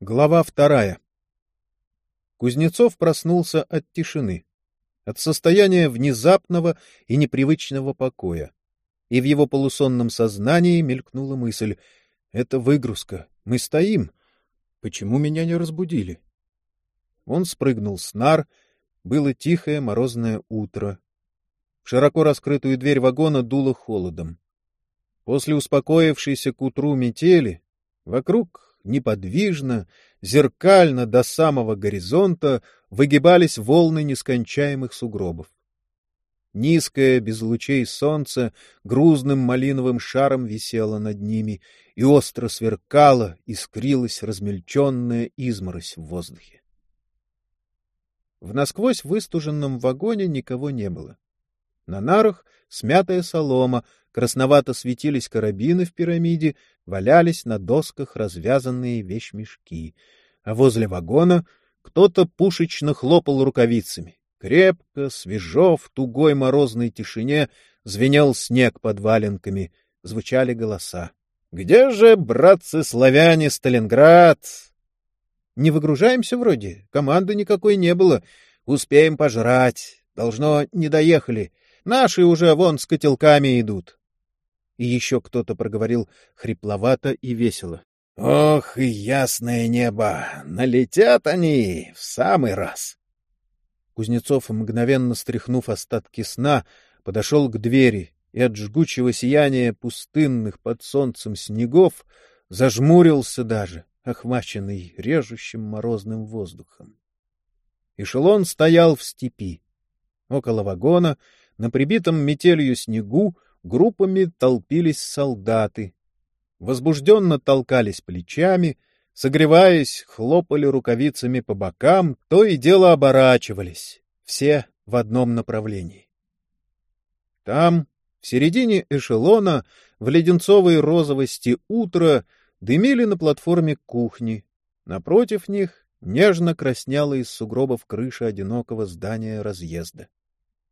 Глава вторая. Кузнецов проснулся от тишины, от состояния внезапного и непривычного покоя. И в его полусонном сознании мелькнула мысль: это выгрузка. Мы стоим. Почему меня не разбудили? Он спрыгнул с нар. Было тихое морозное утро. В широко раскрытую дверь вагона дуло холодом. После успокоившейся к утру метели вокруг неподвижно, зеркально до самого горизонта выгибались волны нескончаемых сугробов. Низкое, без лучей солнца, грузным малиновым шаром висело над ними, и остро сверкала, искрилась размельченная изморозь в воздухе. В насквозь выстуженном вагоне никого не было. На нарах смятая солома, красновато светились карабины в пирамиде, валялись на досках развязанные вещмешки, а возле вагона кто-то пушечно хлопал рукавицами. Крепко, свежо, в тугой морозной тишине звенел снег под валенками, звучали голоса. — Где же, братцы-славяне, Сталинград? — Не выгружаемся вроде, команды никакой не было. Успеем пожрать. Должно, не доехали. Наши уже вон с котелками идут. И еще кто-то проговорил хрипловато и весело. — Ох, и ясное небо! Налетят они в самый раз! Кузнецов, мгновенно стряхнув остатки сна, подошел к двери и от жгучего сияния пустынных под солнцем снегов зажмурился даже, охваченный режущим морозным воздухом. Эшелон стоял в степи. Около вагона на прибитом метелью снегу группами толпились солдаты. Возбужденно толкались плечами, согреваясь, хлопали рукавицами по бокам, то и дело оборачивались, все в одном направлении. Там, в середине эшелона, в леденцовой розовости утра, дымили на платформе кухни. Напротив них нежно краснела из сугробов крыша одинокого здания разъезда.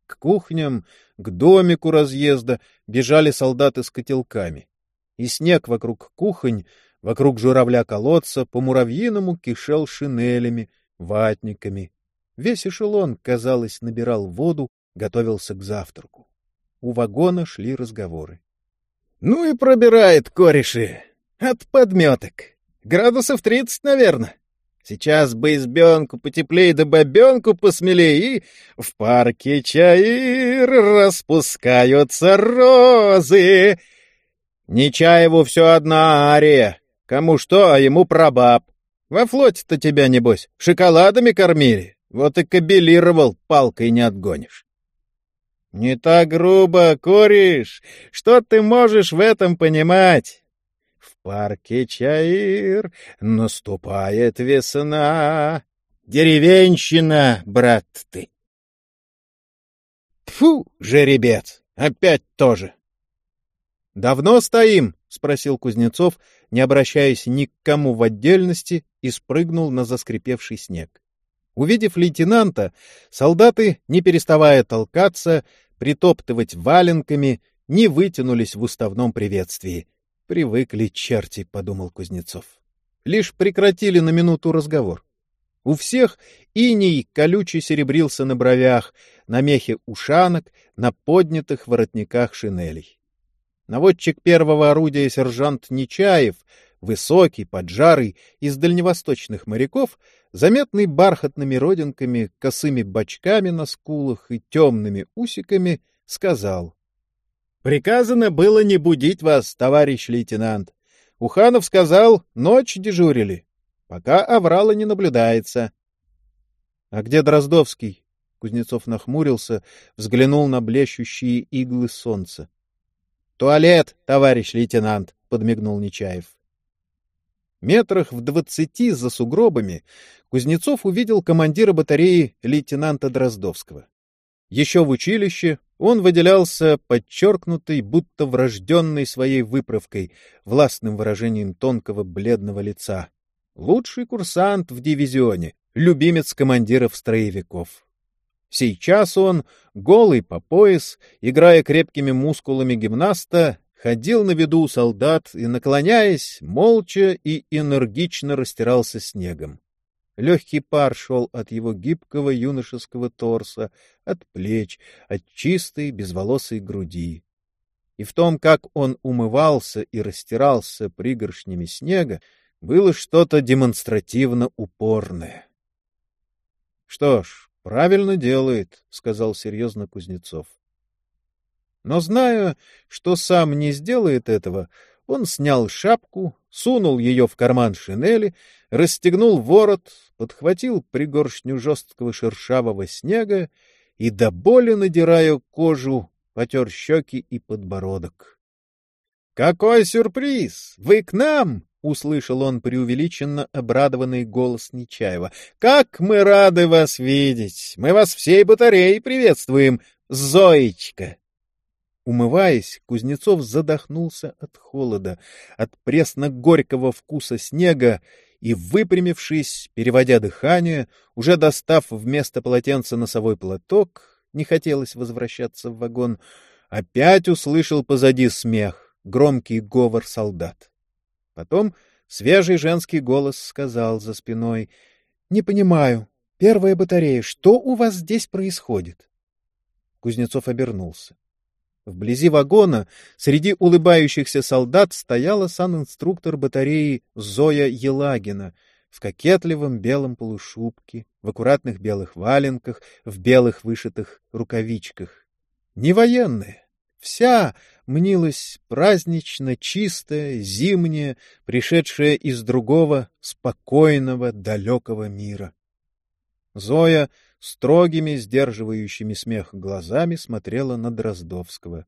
К кухням, к домику разъезда бежали солдаты с котелками. И снег вокруг кухонь, вокруг журавля-колодца по-муравьиному кишел шинелями, ватниками. Весь эшелон, казалось, набирал воду, готовился к завтраку. У вагона шли разговоры. — Ну и пробирает кореши. От подметок. Градусов тридцать, наверное. Сейчас бы избенку потеплее да бабенку посмелее, и в парке чаир распускаются розы. Нечаеву все одна ария. Кому что, а ему прабаб. Во флоте-то тебя, небось, шоколадами кормили. Вот и кабелировал, палкой не отгонишь. Не так грубо, кореш. Что ты можешь в этом понимать? Парке Чаир наступает весна. Деревенщина, брат ты. Фу, жеребец, опять тоже. Давно стоим? спросил Кузнецов, не обращаясь ни к кому в отдельности, и спрыгнул на заскрипевший снег. Увидев лейтенанта, солдаты, не переставая толкаться, притоптывать валенками, не вытянулись в уставном приветствии. Привыкли черти, — подумал Кузнецов. Лишь прекратили на минуту разговор. У всех иней колючий серебрился на бровях, на мехе ушанок, на поднятых воротниках шинелей. Наводчик первого орудия сержант Нечаев, высокий, поджарый, из дальневосточных моряков, заметный бархатными родинками, косыми бочками на скулах и темными усиками, сказал Приказано было не будить вас, товарищ лейтенант. Уханов сказал, ночь дежурили. Пока аврала не наблюдается. — А где Дроздовский? Кузнецов нахмурился, взглянул на блещущие иглы солнца. — Туалет, товарищ лейтенант, — подмигнул Нечаев. Метрах в двадцати за сугробами Кузнецов увидел командира батареи лейтенанта Дроздовского. Еще в училище он выделялся подчеркнутой, будто врожденной своей выправкой, властным выражением тонкого бледного лица. Лучший курсант в дивизионе, любимец командиров-строевиков. Сейчас он, голый по пояс, играя крепкими мускулами гимнаста, ходил на виду у солдат и, наклоняясь, молча и энергично растирался снегом. Легкий пар шел от его гибкого юношеского торса, от плеч, от чистой безволосой груди. И в том, как он умывался и растирался пригоршнями снега, было что-то демонстративно упорное. — Что ж, правильно делает, — сказал серьезно Кузнецов. Но зная, что сам не сделает этого, он снял шапку, сунул ее в карман шинели, расстегнул ворот, подхватил пригоршню жесткого шершавого снега и, до боли надирая кожу, потер щеки и подбородок. — Какой сюрприз! Вы к нам! — услышал он преувеличенно обрадованный голос Нечаева. — Как мы рады вас видеть! Мы вас всей батареей приветствуем, Зоечка! Умываясь, Кузнецов задохнулся от холода, от пресно-горького вкуса снега и, выпрямившись, переводя дыхание, уже достав вместо полотенца носовой платок, не хотелось возвращаться в вагон, опять услышал позади смех, громкий говор солдат. Потом свежий женский голос сказал за спиной, — Не понимаю, первая батарея, что у вас здесь происходит? Кузнецов обернулся. Вблизи вагона среди улыбающихся солдат стояла санинструктор батареи Зоя Елагина в кокетливом белом полушубке, в аккуратных белых валенках, в белых вышитых рукавичках. Не военная, вся мнилась празднично чистая, зимняя, пришедшая из другого, спокойного, далекого мира. Зоя строгими, сдерживающими смех глазами смотрела на Дроздовского.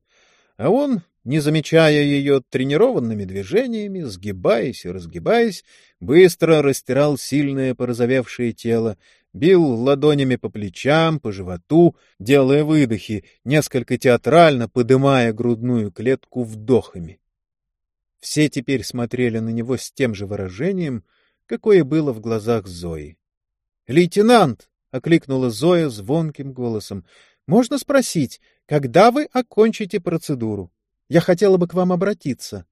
А он, не замечая ее тренированными движениями, сгибаясь и разгибаясь, быстро растирал сильное порозовевшее тело, бил ладонями по плечам, по животу, делая выдохи, несколько театрально подымая грудную клетку вдохами. Все теперь смотрели на него с тем же выражением, какое было в глазах Зои. — Лейтенант! — окликнула Зоя звонким голосом. — Можно спросить, когда вы окончите процедуру? Я хотела бы к вам обратиться.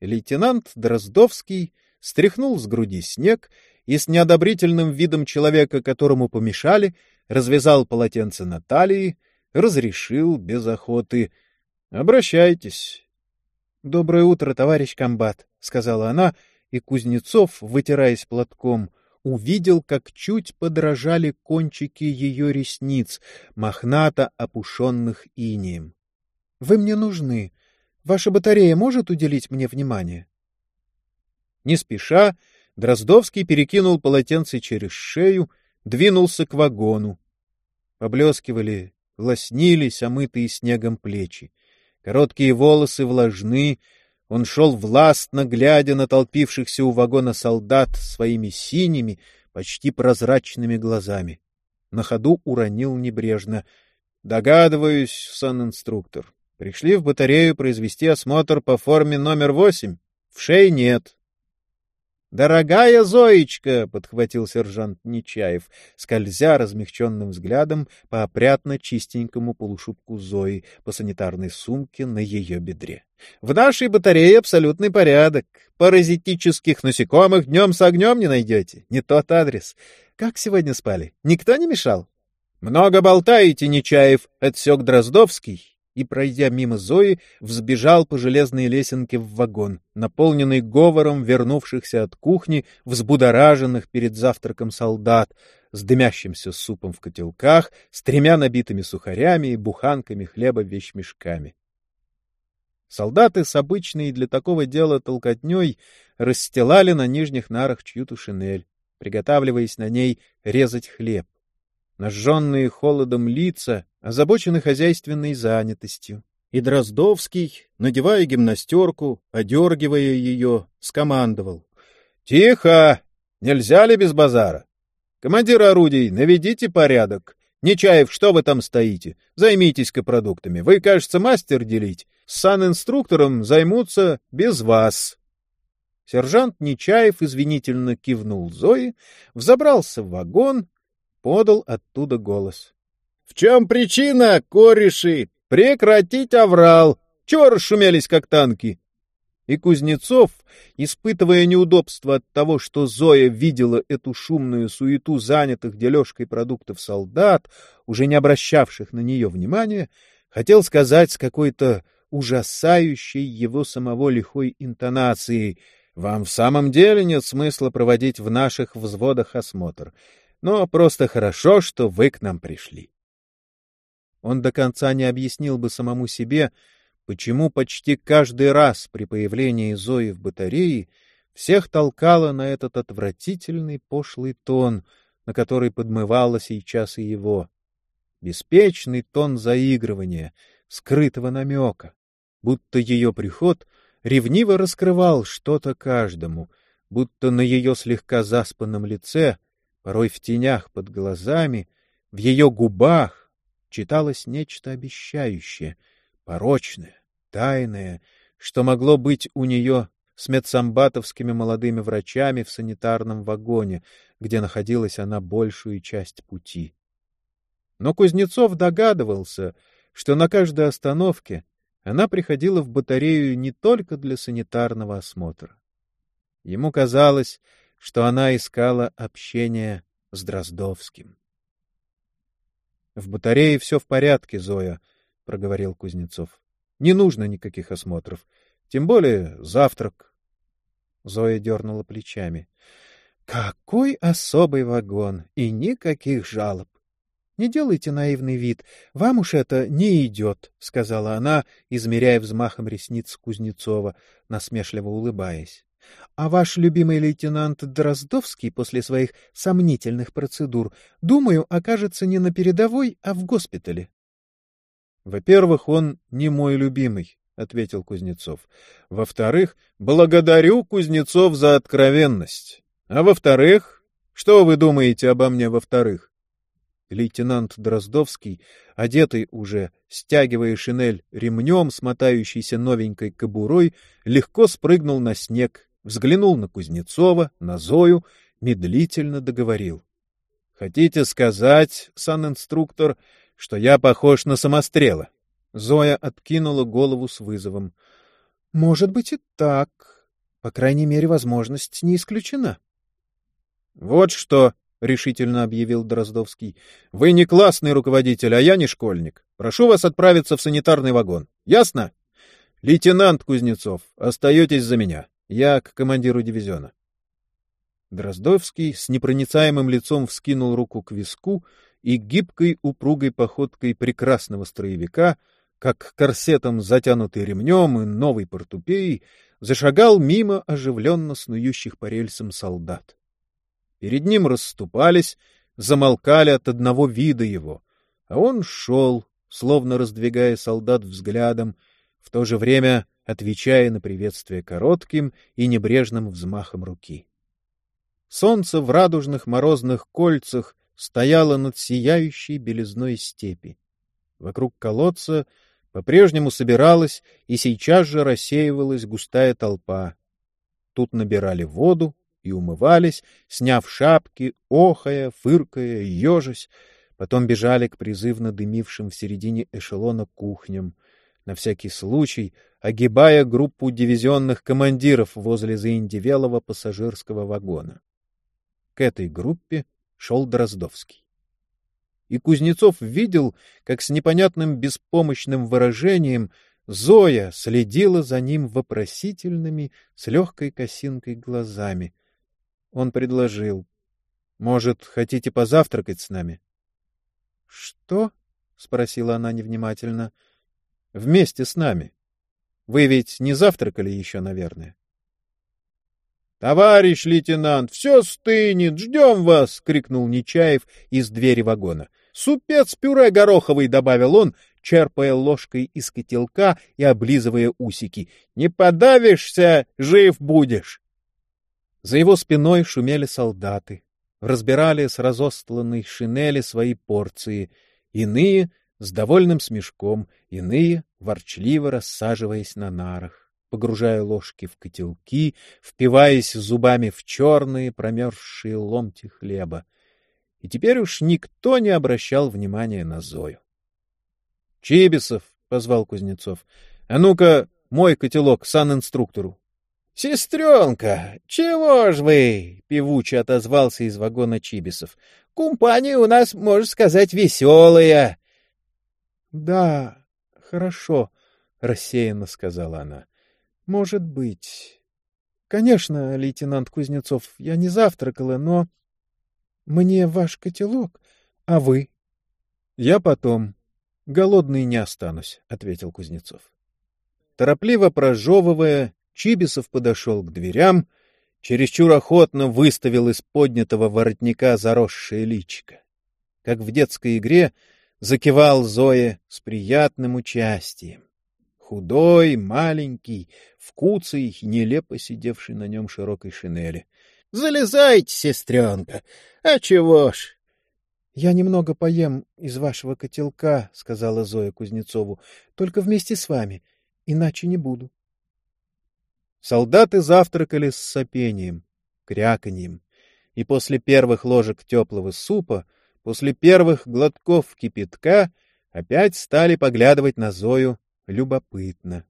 Лейтенант Дроздовский стряхнул с груди снег и с неодобрительным видом человека, которому помешали, развязал полотенце на талии, разрешил без охоты. — Обращайтесь. — Доброе утро, товарищ комбат, — сказала она, и Кузнецов, вытираясь платком, — увидел, как чуть подражали кончики ее ресниц, мохнато опушенных инием. — Вы мне нужны. Ваша батарея может уделить мне внимание? Не спеша, Дроздовский перекинул полотенце через шею, двинулся к вагону. Поблескивали, лоснились омытые снегом плечи. Короткие волосы влажны, он шел властно, глядя на толпившихся у вагона солдат своими синими, почти прозрачными глазами. На ходу уронил небрежно. — Догадываюсь, сан-инструктор. Пришли в батарею произвести осмотр по форме номер восемь. В шее нет. «Дорогая Зоечка!» — подхватил сержант Нечаев, скользя размягченным взглядом по опрятно чистенькому полушубку Зои по санитарной сумке на ее бедре. «В нашей батарее абсолютный порядок. Паразитических насекомых днем с огнем не найдете. Не тот адрес. Как сегодня спали? Никто не мешал?» «Много болтаете, Нечаев!» — отсек Дроздовский и, пройдя мимо Зои, взбежал по железной лесенке в вагон, наполненный говором вернувшихся от кухни, взбудораженных перед завтраком солдат, с дымящимся супом в котелках, с тремя набитыми сухарями и буханками хлеба вещмешками. Солдаты с обычной для такого дела толкотней расстилали на нижних нарах чью-то шинель, приготавливаясь на ней резать хлеб. Нажженные холодом лица озабочены хозяйственной занятостью. И Дроздовский, надевая гимнастерку, одергивая ее, скомандовал. — Тихо! Нельзя ли без базара? Командир орудий, наведите порядок. Нечаев, что вы там стоите? Займитесь-ка продуктами. Вы, кажется, мастер делить. С санинструктором займутся без вас. Сержант Нечаев извинительно кивнул Зои, взобрался в вагон, подал оттуда голос. В чем причина, кореши? Прекратить оврал. Чего расшумелись, как танки? И Кузнецов, испытывая неудобство от того, что Зоя видела эту шумную суету занятых дележкой продуктов солдат, уже не обращавших на нее внимания, хотел сказать с какой-то ужасающей его самого лихой интонацией «Вам в самом деле нет смысла проводить в наших взводах осмотр, но просто хорошо, что вы к нам пришли». Он до конца не объяснил бы самому себе, почему почти каждый раз при появлении Зои в батарее всех толкало на этот отвратительный пошлый тон, на который подмывало сейчас и его. Беспечный тон заигрывания, скрытого намека, будто ее приход ревниво раскрывал что-то каждому, будто на ее слегка заспанном лице, порой в тенях под глазами, в ее губах читалось нечто обещающее, порочное, тайное, что могло быть у нее с медсамбатовскими молодыми врачами в санитарном вагоне, где находилась она большую часть пути. Но Кузнецов догадывался, что на каждой остановке она приходила в батарею не только для санитарного осмотра. Ему казалось, что она искала общения с Дроздовским. — В батарее все в порядке, Зоя, — проговорил Кузнецов. Не нужно никаких осмотров. Тем более завтрак. Зоя дернула плечами. — Какой особый вагон! И никаких жалоб! Не делайте наивный вид, вам уж это не идет, — сказала она, измеряя взмахом ресниц Кузнецова, насмешливо улыбаясь. — А ваш любимый лейтенант Дроздовский после своих сомнительных процедур, думаю, окажется не на передовой, а в госпитале. Во-первых, он не мой любимый, ответил Кузнецов. Во-вторых, благодарю Кузнецов за откровенность. А во-вторых, что вы думаете обо мне во-вторых? Лейтенант Дроздовский, одетый уже, стягивая шинель ремнем, смотающийся новенькой кобурой, легко спрыгнул на снег, взглянул на Кузнецова, на Зою, медлительно договорил. — Хотите сказать, сан-инструктор, что я похож на самострела. Зоя откинула голову с вызовом. — Может быть и так. По крайней мере, возможность не исключена. — Вот что, — решительно объявил Дроздовский, — вы не классный руководитель, а я не школьник. Прошу вас отправиться в санитарный вагон. Ясно? Лейтенант Кузнецов, остаетесь за меня. Я к командиру дивизиона. Дроздовский с непроницаемым лицом вскинул руку к виску и гибкой упругой походкой прекрасного строевика, как корсетом затянутый ремнем и новой портупеей, зашагал мимо оживленно снующих по рельсам солдат. Перед ним расступались, замолкали от одного вида его, а он шел, словно раздвигая солдат взглядом, в то же время отвечая на приветствие коротким и небрежным взмахом руки. Солнце в радужных морозных кольцах стояла над сияющей белизной степи. Вокруг колодца по-прежнему собиралась и сейчас же рассеивалась густая толпа. Тут набирали воду и умывались, сняв шапки, охая, фыркая, ежась, потом бежали к призывно дымившим в середине эшелона кухням, на всякий случай огибая группу дивизионных командиров возле заиндевелого пассажирского вагона. К этой группе шел Дроздовский. И Кузнецов видел, как с непонятным беспомощным выражением Зоя следила за ним вопросительными, с легкой косинкой глазами. Он предложил. — Может, хотите позавтракать с нами? — Что? — спросила она невнимательно. — Вместе с нами. Вы ведь не завтракали еще, наверное. «Товарищ лейтенант, все стынет, ждем вас!» — крикнул Нечаев из двери вагона. «Супец пюре гороховый!» — добавил он, черпая ложкой из котелка и облизывая усики. «Не подавишься, жив будешь!» За его спиной шумели солдаты, разбирали с разостланной шинели свои порции, иные — с довольным смешком, иные — ворчливо рассаживаясь на нарах погружая ложки в котелки, впиваясь зубами в черные промерзшие ломти хлеба. И теперь уж никто не обращал внимания на Зою. — Чибисов, — позвал Кузнецов, А ну-ка, мой котелок санинструктору. — Сестренка, чего ж вы? — певуче отозвался из вагона Чибисов. — Компания у нас, можно сказать, веселая. — Да, хорошо, — рассеянно сказала она. — Может быть. Конечно, лейтенант Кузнецов, я не завтракала, но... Мне ваш котелок, а вы? — Я потом. Голодный не останусь, — ответил Кузнецов. Торопливо прожевывая, Чибисов подошел к дверям, чересчур охотно выставил из поднятого воротника заросшее личико. Как в детской игре закивал Зоя с приятным участием. Худой, маленький, в куцей, нелепо сидевший на нем широкой шинели. — Залезайте, сестренка. А чего ж? — Я немного поем из вашего котелка, — сказала Зоя Кузнецову, — только вместе с вами, иначе не буду. Солдаты завтракали с сопением, кряканьем, и после первых ложек теплого супа, после первых глотков кипятка опять стали поглядывать на Зою любопытно.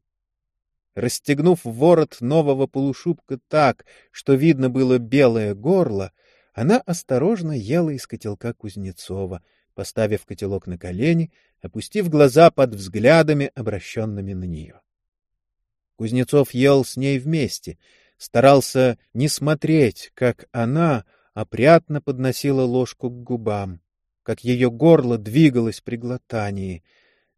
Расстегнув ворот нового полушубка так, что видно было белое горло, она осторожно ела из котелка Кузнецова, поставив котелок на колени, опустив глаза под взглядами, обращенными на нее. Кузнецов ел с ней вместе, старался не смотреть, как она опрятно подносила ложку к губам, как ее горло двигалось при глотании.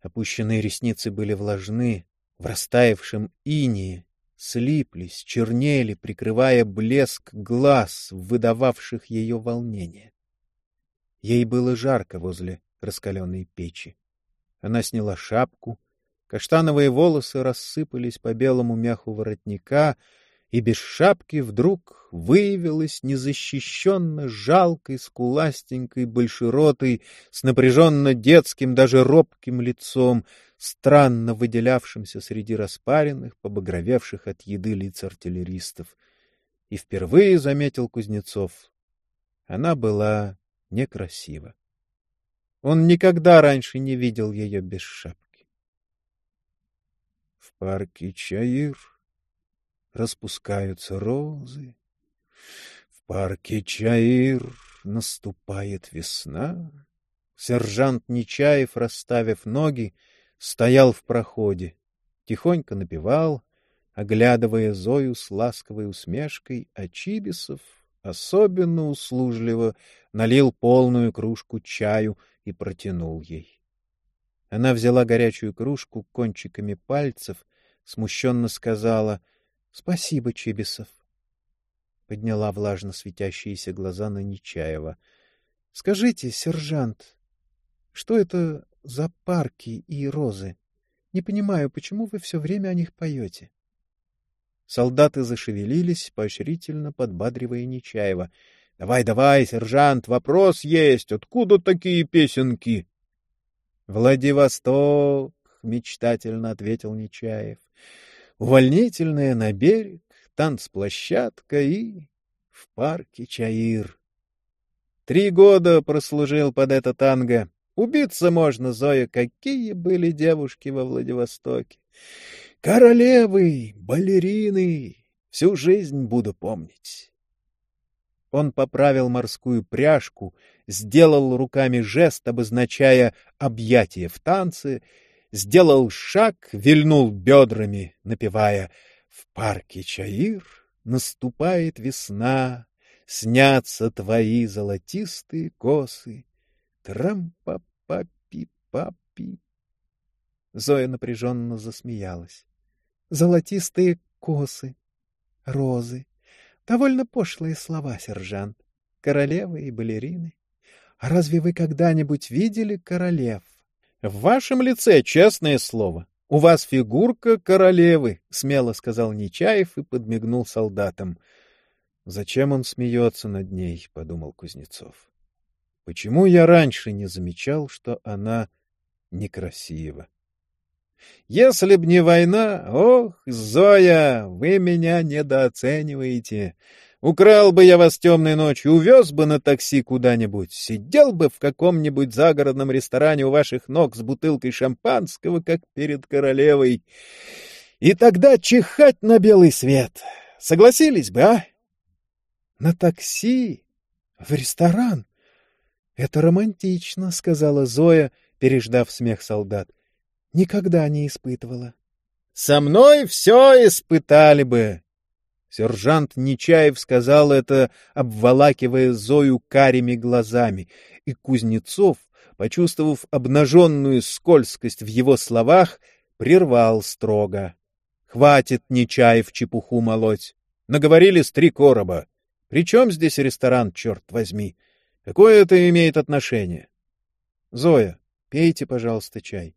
Опущенные ресницы были влажны, в растаявшем инии, слиплись, чернели, прикрывая блеск глаз, выдававших ее волнение. Ей было жарко возле раскаленной печи. Она сняла шапку, Каштановые волосы рассыпались по белому мяху воротника, и без шапки вдруг выявилась незащищенно жалкой, скуластенькой, большеротой, с напряженно детским, даже робким лицом, странно выделявшимся среди распаренных, побагровевших от еды лиц артиллеристов. И впервые заметил Кузнецов. Она была некрасива. Он никогда раньше не видел ее без шапки парке Чаир распускаются розы. В парке Чаир наступает весна. Сержант Нечаев, расставив ноги, стоял в проходе, тихонько напевал, оглядывая Зою с ласковой усмешкой, а Чибисов особенно услужливо налил полную кружку чаю и протянул ей. Она взяла горячую кружку кончиками пальцев смущенно сказала «Спасибо, Чибисов». Подняла влажно светящиеся глаза на Нечаева. «Скажите, сержант, что это за парки и розы? Не понимаю, почему вы все время о них поете?» Солдаты зашевелились, поощрительно подбадривая Нечаева. — Давай, давай, сержант, вопрос есть. Откуда такие песенки? — Владивосток, — мечтательно ответил Нечаев увольнительная на берег, танцплощадка и в парке Чаир. Три года прослужил под это танго. Убиться можно, Зоя, какие были девушки во Владивостоке. Королевы, балерины, всю жизнь буду помнить. Он поправил морскую пряжку, сделал руками жест, обозначая объятие в танце, сделал шаг, вильнул бедрами, напевая «В парке Чаир наступает весна, снятся твои золотистые косы, трам-па-па-пи-па-пи». Зоя напряженно засмеялась. «Золотистые косы, розы, довольно пошлые слова, сержант, королевы и балерины. А разве вы когда-нибудь видели королев?» В вашем лице, честное слово. У вас фигурка королевы, — смело сказал Нечаев и подмигнул солдатам. Зачем он смеется над ней, — подумал Кузнецов. Почему я раньше не замечал, что она некрасива? Если б не война, ох, Зоя, вы меня недооцениваете. Украл бы я вас темной ночью, увез бы на такси куда-нибудь, сидел бы в каком-нибудь загородном ресторане у ваших ног с бутылкой шампанского, как перед королевой. И тогда чихать на белый свет. Согласились бы, а? — На такси? В ресторан? Это романтично, — сказала Зоя, переждав смех солдат. — Никогда не испытывала. — Со мной все испытали бы. Сержант Нечаев сказал это, обволакивая Зою карими глазами, и Кузнецов, почувствовав обнаженную скользкость в его словах, прервал строго. — Хватит, Нечаев, чепуху молоть. Наговорили с три короба. При чем здесь ресторан, черт возьми? Какое это имеет отношение? — Зоя, пейте, пожалуйста, чай.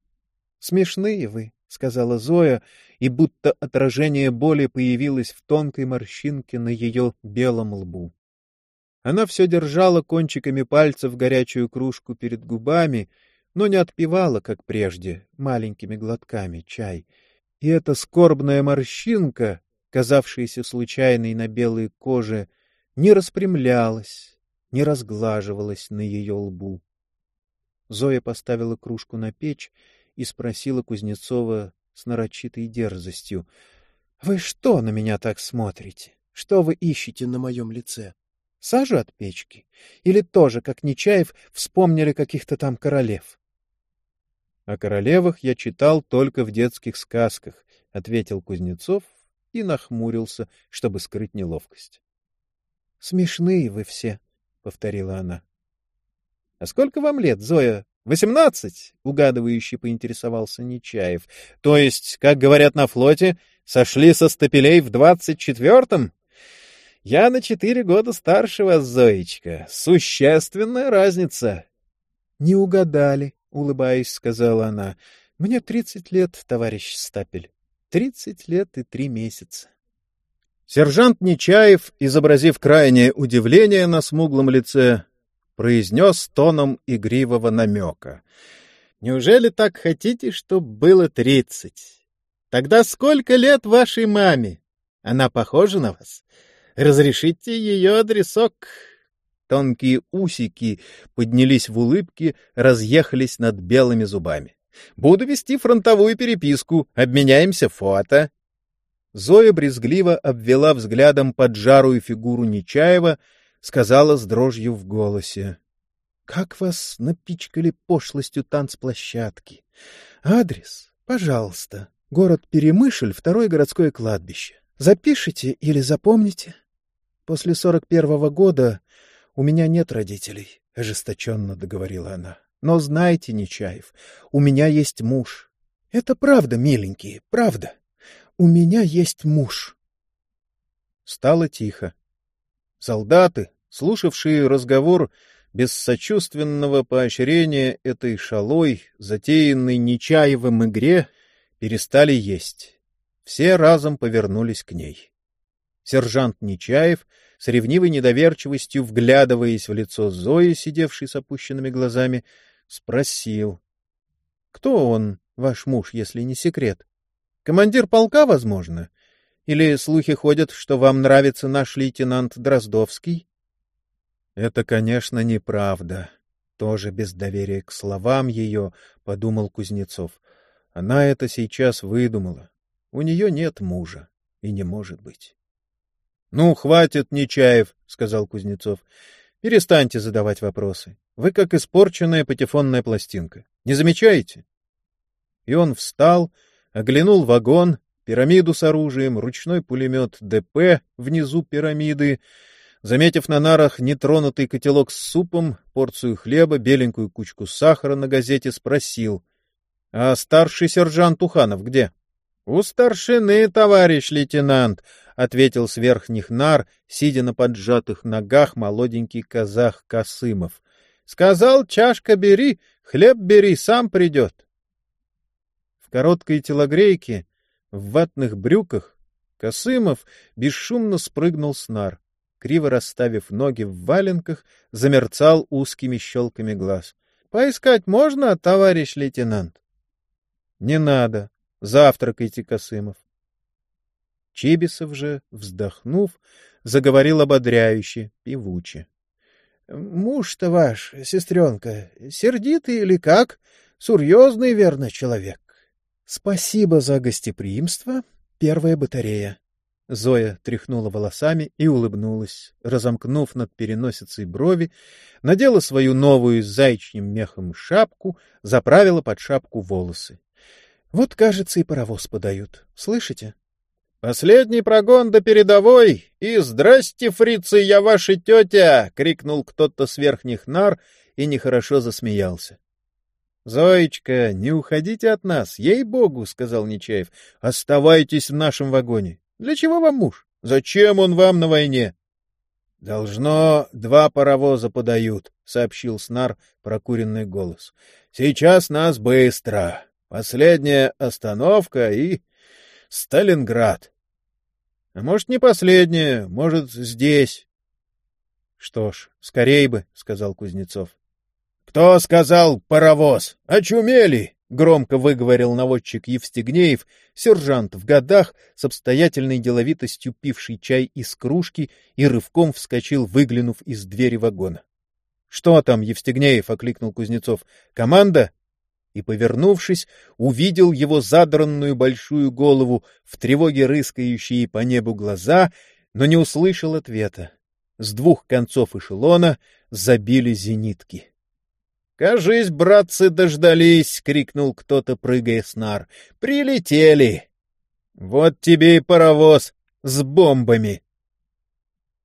— Смешные вы, — сказала Зоя, и будто отражение боли появилось в тонкой морщинке на ее белом лбу. Она все держала кончиками пальцев горячую кружку перед губами, но не отпивала, как прежде, маленькими глотками чай. И эта скорбная морщинка, казавшаяся случайной на белой коже, не распрямлялась, не разглаживалась на ее лбу. Зоя поставила кружку на печь и спросила Кузнецова с нарочитой дерзостью. — Вы что на меня так смотрите? Что вы ищете на моем лице? Сажу от печки? Или тоже, как Нечаев, вспомнили каких-то там королев? — О королевах я читал только в детских сказках, — ответил Кузнецов и нахмурился, чтобы скрыть неловкость. — Смешные вы все, — повторила она. — А сколько вам лет, Зоя Восемнадцать, угадывающе поинтересовался Нечаев. То есть, как говорят на флоте, сошли со стапелей в двадцать четвертом? Я на четыре года старше вас, Зоечка. Существенная разница. Не угадали, улыбаясь, сказала она. Мне тридцать лет, товарищ Стапель. Тридцать лет и три месяца. Сержант Нечаев, изобразив крайнее удивление на смуглом лице, произнес тоном игривого намека. «Неужели так хотите, чтоб было тридцать? Тогда сколько лет вашей маме? Она похожа на вас? Разрешите ее адресок?» Тонкие усики поднялись в улыбке, разъехались над белыми зубами. «Буду вести фронтовую переписку, обменяемся фото». Зоя брезгливо обвела взглядом поджарую фигуру Нечаева, сказала с дрожью в голосе. — Как вас напичкали пошлостью танцплощадки! Адрес, пожалуйста. Город Перемышль, второе городское кладбище. Запишите или запомните. После сорок первого года у меня нет родителей, — ожесточенно договорила она. Но знайте, Нечаев, у меня есть муж. Это правда, миленькие, правда. У меня есть муж. Стало тихо. Солдаты, слушавшие разговор без сочувственного поощрения этой шалой, затеянной Нечаевым игре, перестали есть. Все разом повернулись к ней. Сержант Нечаев, с ревнивой недоверчивостью вглядываясь в лицо Зои, сидевшей с опущенными глазами, спросил. — Кто он, ваш муж, если не секрет? Командир полка, возможно? Или слухи ходят, что вам нравится наш лейтенант Дроздовский? Это, конечно, неправда. Тоже без доверия к словам ее, подумал Кузнецов. Она это сейчас выдумала. У нее нет мужа и не может быть. — Ну, хватит, Нечаев, — сказал Кузнецов. — Перестаньте задавать вопросы. Вы как испорченная патефонная пластинка. Не замечаете? И он встал, оглянул вагон пирамиду с оружием, ручной пулемет ДП внизу пирамиды, заметив на нарах нетронутый котелок с супом, порцию хлеба, беленькую кучку сахара на газете, спросил. — А старший сержант Уханов где? — У старшины, товарищ лейтенант, — ответил с верхних нар, сидя на поджатых ногах молоденький казах Косымов. — Сказал, чашка бери, хлеб бери, сам придет. В короткой телогрейке в ватных брюках Косымов бесшумно спрыгнул с нар. Криво расставив ноги в валенках, замерцал узкими щелками глаз. — Поискать можно, товарищ лейтенант? — Не надо. Завтракайте, Косымов. Чибисов же, вздохнув, заговорил ободряюще, певуче. — Муж-то ваш, сестренка, сердитый или как? Серьезный, верно, человек. — Спасибо за гостеприимство, первая батарея. Зоя тряхнула волосами и улыбнулась, разомкнув над переносицей брови, надела свою новую с зайчьим мехом шапку, заправила под шапку волосы. — Вот, кажется, и паровоз подают. Слышите? — Последний прогон до передовой, и здрасте, фрицы, я ваша тетя! — крикнул кто-то с верхних нар и нехорошо засмеялся. — Зоечка, не уходите от нас, ей-богу, — сказал Нечаев. — Оставайтесь в нашем вагоне. Для чего вам муж? Зачем он вам на войне? — Должно, два паровоза подают, — сообщил Снар прокуренный голос. — Сейчас нас быстро. Последняя остановка и... Сталинград. — А может, не последняя, может, здесь. — Что ж, скорей бы, — сказал Кузнецов. — Кто сказал паровоз? Очумели! — громко выговорил наводчик Евстигнеев, сержант в годах, с обстоятельной деловитостью пивший чай из кружки и рывком вскочил, выглянув из двери вагона. — Что там, Евстигнеев? — окликнул Кузнецов. — Команда? И, повернувшись, увидел его задранную большую голову, в тревоге рыскающие по небу глаза, но не услышал ответа. С двух концов эшелона забили зенитки. «Кажись, братцы, дождались!» — крикнул кто-то, прыгая с нар. «Прилетели! Вот тебе и паровоз с бомбами!»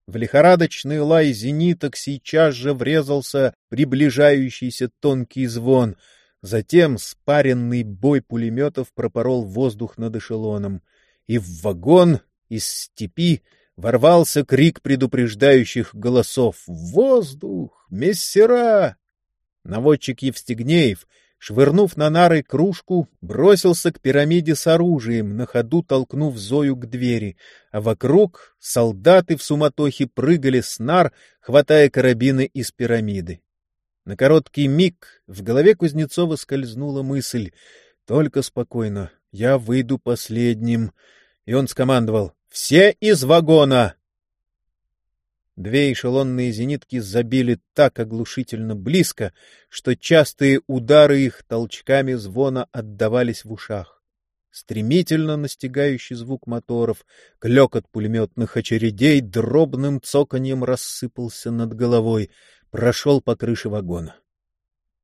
В лихорадочный лай зениток сейчас же врезался приближающийся тонкий звон. Затем спаренный бой пулеметов пропорол воздух над эшелоном, и в вагон из степи ворвался крик предупреждающих голосов «Воздух! Мессера!» Наводчик Евстигнеев, швырнув на нары кружку, бросился к пирамиде с оружием, на ходу толкнув Зою к двери, а вокруг солдаты в суматохе прыгали с нар, хватая карабины из пирамиды. На короткий миг в голове Кузнецова скользнула мысль «Только спокойно, я выйду последним». И он скомандовал «Все из вагона!» Две эшелонные зенитки забили так оглушительно близко, что частые удары их толчками звона отдавались в ушах. Стремительно настигающий звук моторов, клёкот пулеметных очередей дробным цоканьем рассыпался над головой, прошел по крыше вагона.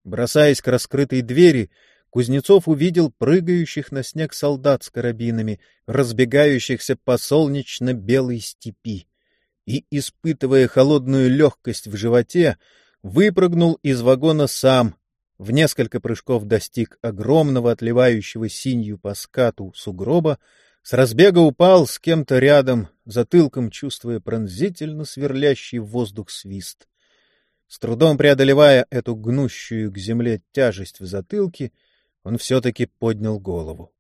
Бросаясь к раскрытой двери, Кузнецов увидел прыгающих на снег солдат с карабинами, разбегающихся по солнечно-белой степи и, испытывая холодную легкость в животе, выпрыгнул из вагона сам, в несколько прыжков достиг огромного отливающего синью по скату сугроба, с разбега упал с кем-то рядом, затылком чувствуя пронзительно сверлящий воздух свист. С трудом преодолевая эту гнущую к земле тяжесть в затылке, он все-таки поднял голову.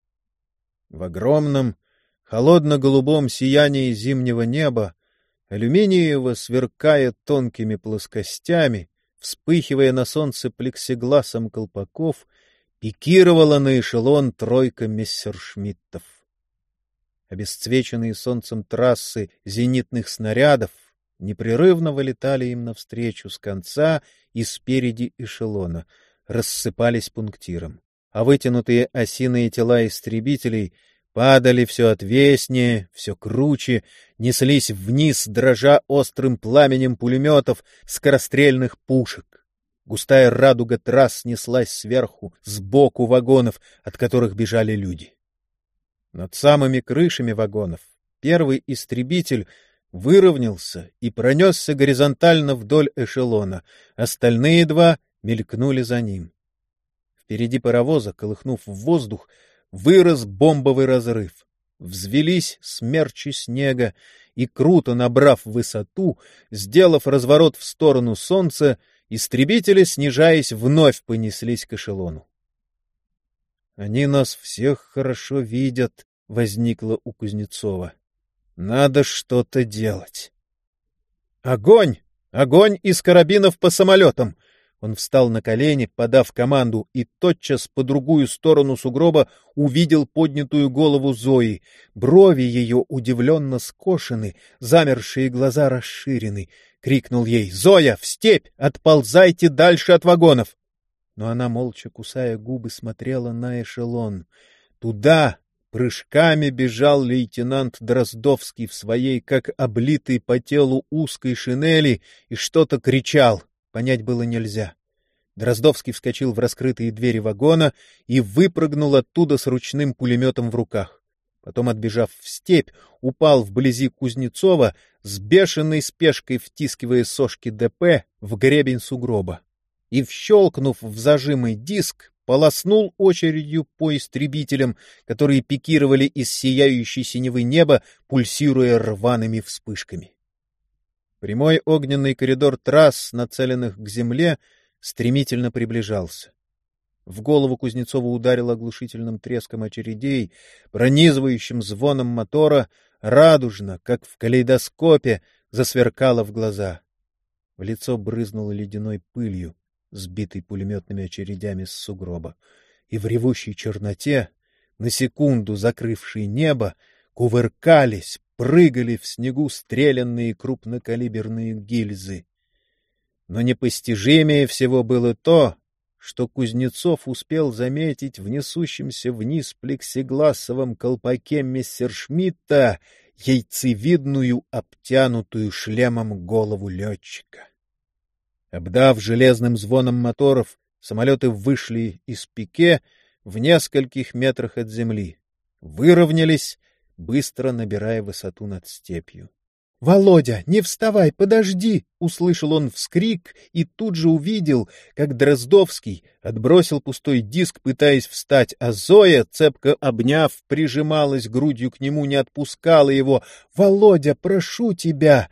В огромном, холодно-голубом сиянии зимнего неба Алюминиево, сверкая тонкими плоскостями, вспыхивая на солнце плексигласом колпаков, пикировала на эшелон тройка мессершмиттов. Обесцвеченные солнцем трассы зенитных снарядов непрерывно вылетали им навстречу с конца и спереди эшелона, рассыпались пунктиром, а вытянутые осиные тела истребителей — падали все отвеснее, все круче, неслись вниз, дрожа острым пламенем пулеметов, скорострельных пушек. Густая радуга трасс неслась сверху, сбоку вагонов, от которых бежали люди. Над самыми крышами вагонов первый истребитель выровнялся и пронесся горизонтально вдоль эшелона, остальные два мелькнули за ним. Впереди паровоза, колыхнув в воздух, вырос бомбовый разрыв. Взвелись смерчи снега, и, круто набрав высоту, сделав разворот в сторону солнца, истребители, снижаясь, вновь понеслись к эшелону. «Они нас всех хорошо видят», — возникло у Кузнецова. «Надо что-то делать». «Огонь! Огонь из карабинов по самолетам! Он встал на колени, подав команду, и тотчас по другую сторону сугроба увидел поднятую голову Зои. Брови ее удивленно скошены, замершие глаза расширены. Крикнул ей «Зоя, в степь! Отползайте дальше от вагонов!» Но она, молча кусая губы, смотрела на эшелон. Туда, Прыжками бежал лейтенант Дроздовский в своей, как облитый по телу узкой шинели, и что-то кричал. Понять было нельзя. Дроздовский вскочил в раскрытые двери вагона и выпрыгнул оттуда с ручным пулеметом в руках. Потом, отбежав в степь, упал вблизи Кузнецова, с бешеной спешкой втискивая сошки ДП в гребень сугроба. И, вщелкнув в зажимый диск, полоснул очередью по истребителям, которые пикировали из сияющей синевы неба, пульсируя рваными вспышками. Прямой огненный коридор трасс, нацеленных к земле, стремительно приближался. В голову Кузнецова ударил оглушительным треском очередей, пронизывающим звоном мотора, радужно, как в калейдоскопе, засверкало в глаза. В лицо брызнуло ледяной пылью, сбитой пулеметными очередями с сугроба, и в ревущей черноте, на секунду закрывшей небо, кувыркались, прыгали в снегу стрелянные крупнокалиберные гильзы. Но непостижимее всего было то, что Кузнецов успел заметить в несущемся вниз плексигласовом колпаке мессершмитта яйцевидную, обтянутую шлемом голову летчика. Обдав железным звоном моторов, самолеты вышли из пике в нескольких метрах от земли, выровнялись, быстро набирая высоту над степью. — Володя, не вставай, подожди! — услышал он вскрик и тут же увидел, как Дроздовский отбросил пустой диск, пытаясь встать, а Зоя, цепко обняв, прижималась грудью к нему, не отпускала его. — Володя, прошу тебя!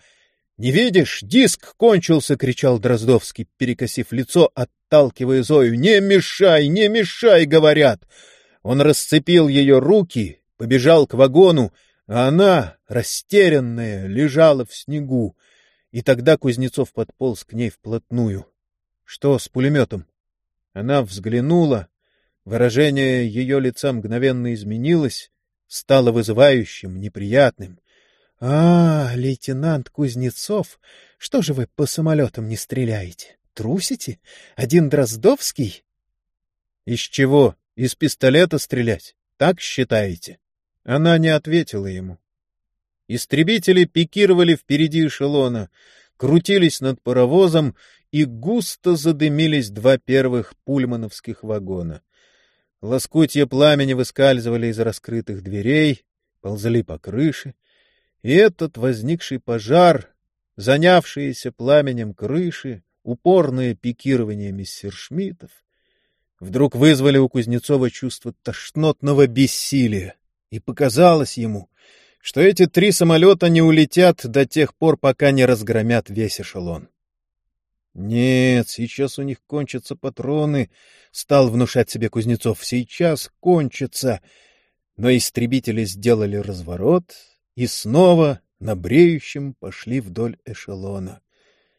«Не видишь? Диск кончился!» — кричал Дроздовский, перекосив лицо, отталкивая Зою. «Не мешай! Не мешай!» — говорят. Он расцепил ее руки, побежал к вагону, а она, растерянная, лежала в снегу. И тогда Кузнецов подполз к ней вплотную. «Что с пулеметом?» Она взглянула, выражение ее лица мгновенно изменилось, стало вызывающим, неприятным. — А, лейтенант Кузнецов, что же вы по самолетам не стреляете? Трусите? Один Дроздовский? — Из чего? Из пистолета стрелять? Так считаете? Она не ответила ему. Истребители пикировали впереди эшелона, крутились над паровозом, и густо задымились два первых пульмановских вагона. Лоскутья пламени выскальзывали из раскрытых дверей, ползали по крыше — и этот возникший пожар, занявшиеся пламенем крыши, упорное пикирование мессершмиттов, вдруг вызвали у Кузнецова чувство тошнотного бессилия, и показалось ему, что эти три самолета не улетят до тех пор, пока не разгромят весь эшелон. Нет, сейчас у них кончатся патроны, стал внушать себе Кузнецов. Сейчас кончатся. Но истребители сделали разворот, и снова на бреющем пошли вдоль эшелона.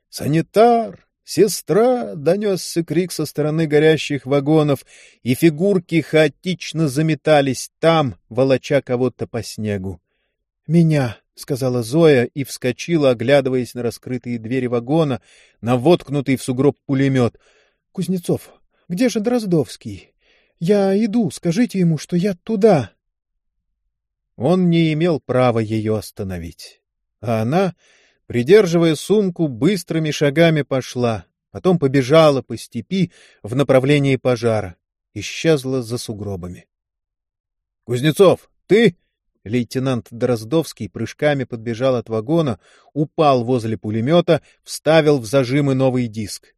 «Санитар! Сестра!» — донесся крик со стороны горящих вагонов, и фигурки хаотично заметались там, волоча кого-то по снегу. «Меня!» — сказала Зоя и вскочила, оглядываясь на раскрытые двери вагона, на воткнутый в сугроб пулемет. — Кузнецов, где же Дроздовский? Я иду, скажите ему, что я туда. Он не имел права ее остановить. А она, придерживая сумку, быстрыми шагами пошла, потом побежала по степи в направлении пожара, исчезла за сугробами. — Кузнецов, ты? Лейтенант Дроздовский прыжками подбежал от вагона, упал возле пулемета, вставил в зажимы новый диск.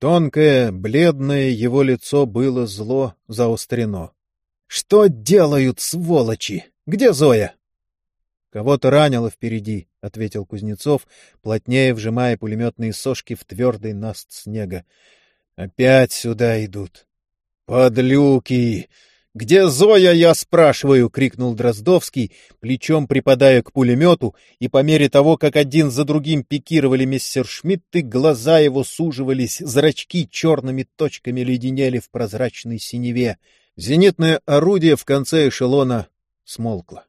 Тонкое, бледное его лицо было зло заострено. — Что делают, сволочи? Где Зоя? — Кого-то ранило впереди, — ответил Кузнецов, плотнее вжимая пулеметные сошки в твердый наст снега. — Опять сюда идут. — Подлюки! Где Зоя, я спрашиваю, крикнул Дроздовский, плечом припадая к пулемету, и по мере того, как один за другим пикировали мессершмитты, глаза его суживались, зрачки черными точками леденели в прозрачной синеве. Зенитное орудие в конце эшелона смолкло.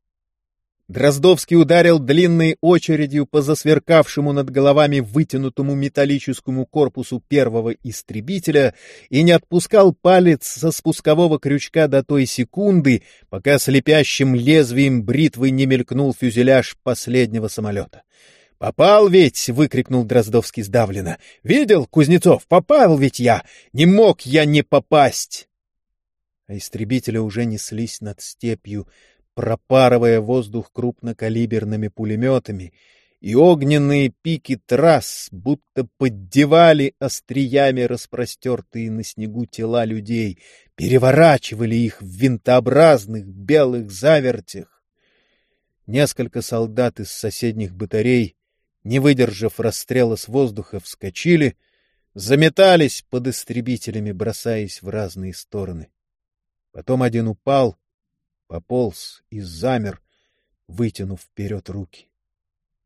Дроздовский ударил длинной очередью по засверкавшему над головами вытянутому металлическому корпусу первого истребителя и не отпускал палец со спускового крючка до той секунды, пока слепящим лезвием бритвы не мелькнул фюзеляж последнего самолета. «Попал ведь!» — выкрикнул Дроздовский сдавленно. «Видел, Кузнецов, попал ведь я! Не мог я не попасть!» А истребители уже неслись над степью, пропарывая воздух крупнокалиберными пулеметами, и огненные пики трасс будто поддевали остриями распростертые на снегу тела людей, переворачивали их в винтообразных белых завертях. Несколько солдат из соседних батарей, не выдержав расстрела с воздуха, вскочили, заметались под истребителями, бросаясь в разные стороны. Потом один упал, пополз и замер, вытянув вперед руки.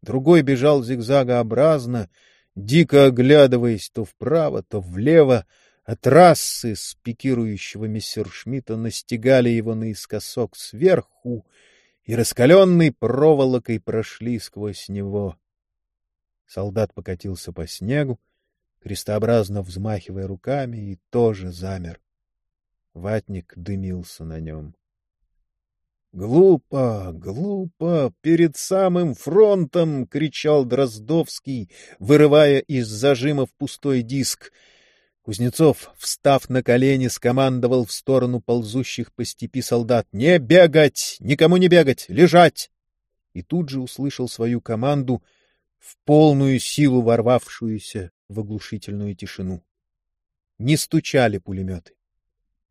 Другой бежал зигзагообразно, дико оглядываясь то вправо, то влево, а трассы с пикирующего мессершмитта настигали его наискосок сверху и раскаленной проволокой прошли сквозь него. Солдат покатился по снегу, крестообразно взмахивая руками, и тоже замер. Ватник дымился на нем. Глупо, глупо, перед самым фронтом, кричал Дроздовский, вырывая из зажимов пустой диск. Кузнецов, встав на колени, скомандовал в сторону ползущих по степи солдат: "Не бегать, никому не бегать, лежать!" И тут же услышал свою команду в полную силу ворвавшуюся в оглушительную тишину. Не стучали пулеметы.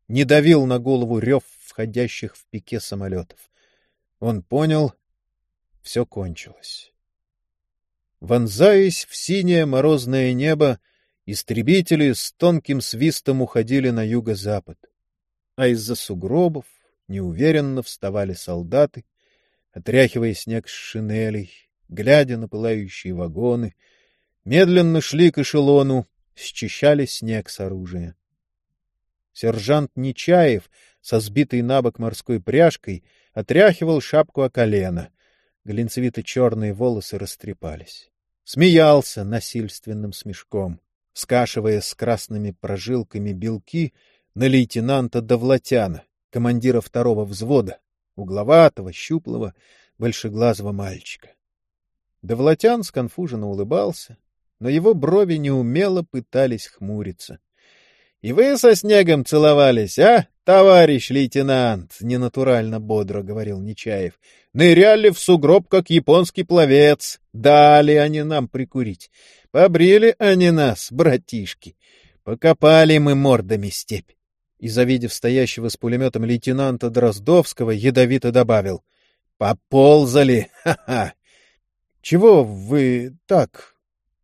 Не давил на голову рев входящих в пике самолетов. Он понял, все кончилось. Вонзаясь в синее морозное небо, истребители с тонким свистом уходили на юго-запад, а из-за сугробов неуверенно вставали солдаты, отряхивая снег с шинелей, глядя на пылающие вагоны, медленно шли к эшелону, счищали снег с оружия. Сержант Нечаев со сбитой на бок морской пряжкой отряхивал шапку о колено. Глинцевито-черные волосы растрепались. Смеялся насильственным смешком, скашивая с красными прожилками белки на лейтенанта Довлатяна, командира второго взвода, угловатого, щуплого, большеглазого мальчика. Довлатян сконфуженно улыбался, но его брови неумело пытались хмуриться. И вы со снегом целовались, а, товарищ лейтенант? — ненатурально бодро говорил Нечаев. — Ныряли в сугроб, как японский пловец. Дали они нам прикурить. Побрили они нас, братишки. Покопали мы мордами степь. И, завидев стоящего с пулеметом лейтенанта Дроздовского, ядовито добавил. — Поползали! Ха-ха! — Чего вы так?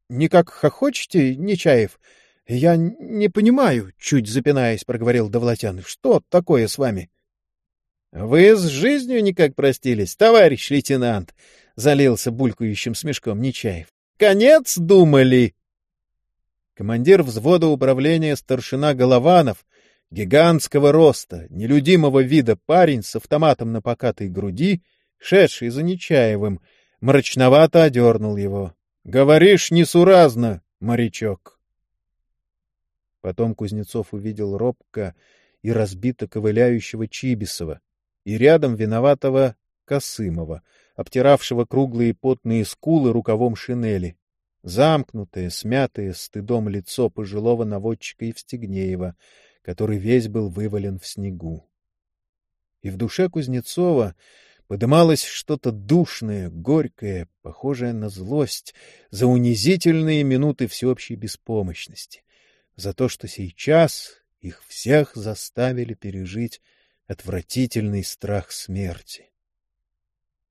Никак хохочете, Нечаев? —— Я не понимаю, — чуть запинаясь, проговорил Довлатян. — Что такое с вами? — Вы с жизнью никак простились, товарищ лейтенант, — залился булькающим смешком Нечаев. — Конец думали. Командир взвода управления старшина Голованов, гигантского роста, нелюдимого вида парень с автоматом на покатой груди, шедший за Нечаевым, мрачновато одернул его. — Говоришь несуразно, морячок. Потом Кузнецов увидел робко и разбито ковыляющего Чибисова и рядом виноватого Косымова, обтиравшего круглые потные скулы рукавом шинели, замкнутое, смятое стыдом лицо пожилого наводчика Евстигнеева, который весь был вывален в снегу. И в душе Кузнецова подымалось что-то душное, горькое, похожее на злость за унизительные минуты всеобщей беспомощности за то, что сейчас их всех заставили пережить отвратительный страх смерти.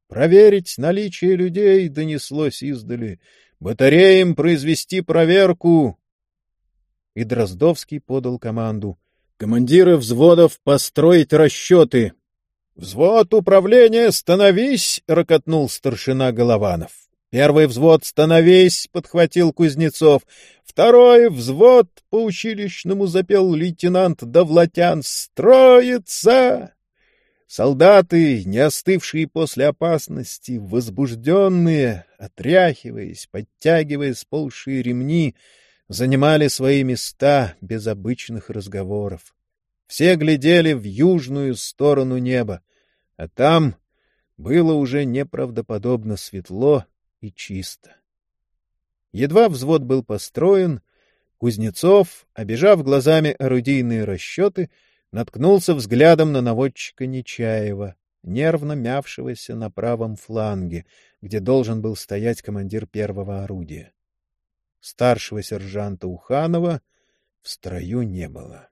Проверить наличие людей донеслось издали. Батареям произвести проверку. И Дроздовский подал команду Командиры взводов построить расчеты. — Взвод управления, становись! — рокотнул старшина Голованов. Первый взвод «Становись!» — подхватил Кузнецов. Второй взвод по училищному запел лейтенант Довлатян. «Строится!» Солдаты, не остывшие после опасности, возбужденные, отряхиваясь, подтягивая сползшие ремни, занимали свои места без обычных разговоров. Все глядели в южную сторону неба, а там было уже неправдоподобно светло и чисто. Едва взвод был построен, Кузнецов, обежав глазами орудийные расчеты, наткнулся взглядом на наводчика Нечаева, нервно мявшегося на правом фланге, где должен был стоять командир первого орудия. Старшего сержанта Уханова в строю не было.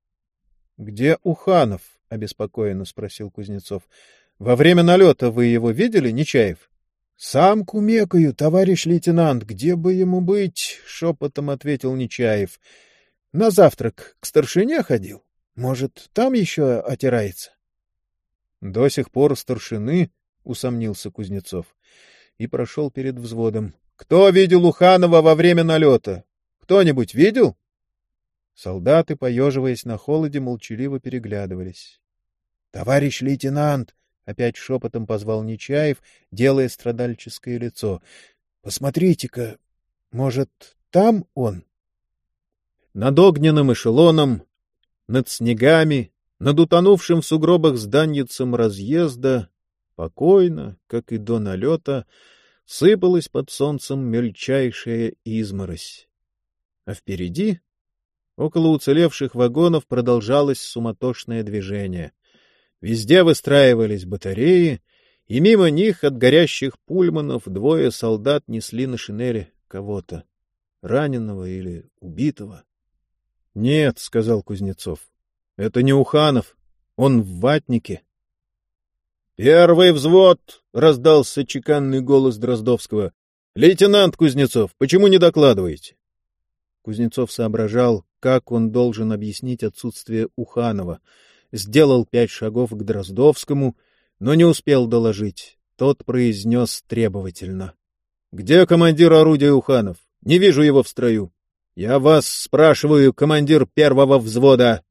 — Где Уханов? — обеспокоенно спросил Кузнецов. — Во время налета вы его видели, Нечаев? — Сам кумекаю, товарищ лейтенант, где бы ему быть? — шепотом ответил Нечаев. — На завтрак к старшине ходил. Может, там еще отирается? — До сих пор старшины, — усомнился Кузнецов, и прошел перед взводом. — Кто видел Уханова во время налета? Кто-нибудь видел? Солдаты, поеживаясь на холоде, молчаливо переглядывались. — Товарищ лейтенант! Опять шепотом позвал Нечаев, делая страдальческое лицо. — Посмотрите-ка, может, там он? Над огненным эшелоном, над снегами, над утонувшим в сугробах зданьицем разъезда, покойно, как и до налета, сыпалась под солнцем мельчайшая изморозь. А впереди, около уцелевших вагонов, продолжалось суматошное движение. Везде выстраивались батареи, и мимо них от горящих пульманов двое солдат несли на шинели кого-то, раненого или убитого. — Нет, — сказал Кузнецов, — это не Уханов, он в ватнике. — Первый взвод! — раздался чеканный голос Дроздовского. — Лейтенант Кузнецов, почему не докладываете? Кузнецов соображал, как он должен объяснить отсутствие Уханова — сделал пять шагов к Дроздовскому, но не успел доложить. Тот произнес требовательно. — Где командир орудия Уханов? Не вижу его в строю. — Я вас спрашиваю, командир первого взвода.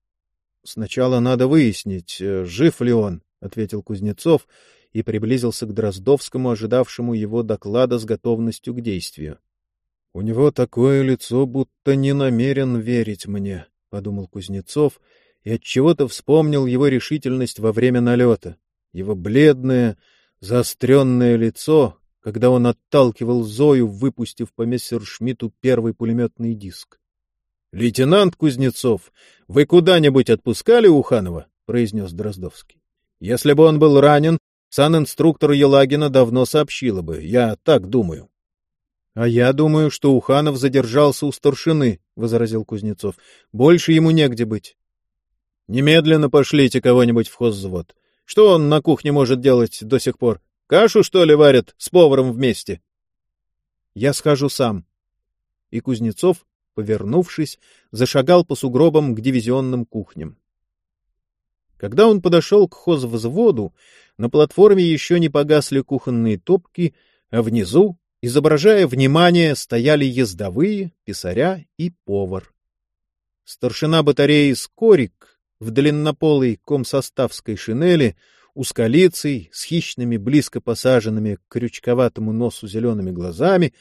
— Сначала надо выяснить, э, жив ли он, — ответил Кузнецов и приблизился к Дроздовскому, ожидавшему его доклада с готовностью к действию. — У него такое лицо, будто не намерен верить мне, — подумал Кузнецов, — и отчего-то вспомнил его решительность во время налета, его бледное, заостренное лицо, когда он отталкивал Зою, выпустив по мессершмитту первый пулеметный диск. — Лейтенант Кузнецов, вы куда-нибудь отпускали Уханова? — произнес Дроздовский. — Если бы он был ранен, санинструктор Елагина давно сообщила бы, я так думаю. — А я думаю, что Уханов задержался у старшины, — возразил Кузнецов. — Больше ему негде быть. Немедленно пошлите кого-нибудь в хозвод. Что он на кухне может делать до сих пор? Кашу, что ли, варят с поваром вместе? Я схожу сам. И Кузнецов, повернувшись, зашагал по сугробам к дивизионным кухням. Когда он подошел к хозвзводу, на платформе еще не погасли кухонные топки, а внизу, изображая внимание, стояли ездовые, писаря и повар. Старшина батареи Скорик в длиннополой комсоставской шинели, узколицей, с хищными, близко посаженными к крючковатому носу зелеными глазами,